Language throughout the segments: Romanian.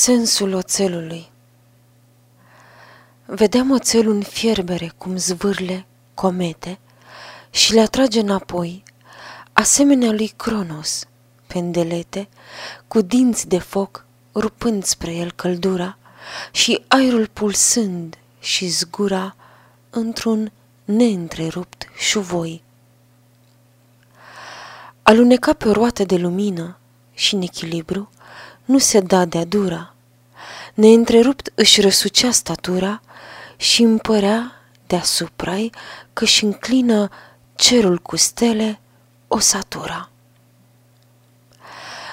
Sensul oțelului Vedeam oțelul în fierbere cum zvârle comete și le atrage înapoi, asemenea lui Cronos, pendelete, cu dinți de foc, rupând spre el căldura și aerul pulsând și zgura într-un neîntrerupt șuvoi. Aluneca pe o roată de lumină și în echilibru, nu se da de-a dura. Neîntrerupt își răsucea statura și împărea deasupra-i că-și înclină cerul cu stele o satura.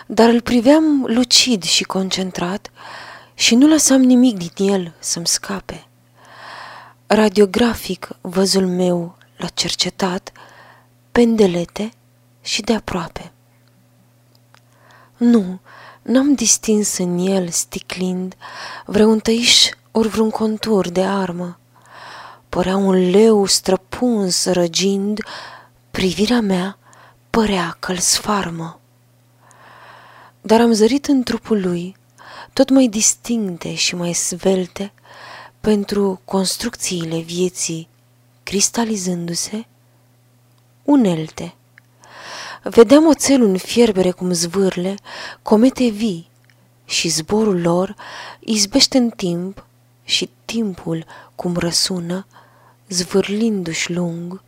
Dar îl priveam lucid și concentrat și nu lăsam nimic din el să-mi scape. Radiografic văzul meu l-a cercetat, pendelete și de aproape. Nu, n-am distins în el, sticlind, vreun tăiș ori vreun contur de armă. Părea un leu străpuns răgind, privirea mea părea că-l sfarmă. Dar am zărit în trupul lui, tot mai distincte și mai svelte, pentru construcțiile vieții, cristalizându-se, unelte. Vedeam oțelul în fierbere cum zvârle, comete vii, și zborul lor izbește în timp și timpul cum răsună, zvârlindu-și lung,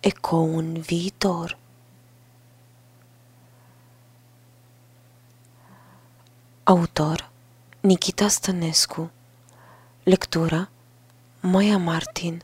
ecou în viitor. Autor Nikita Stănescu Lectura Maia Martin